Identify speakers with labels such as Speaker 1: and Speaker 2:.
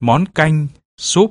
Speaker 1: món canh, súp.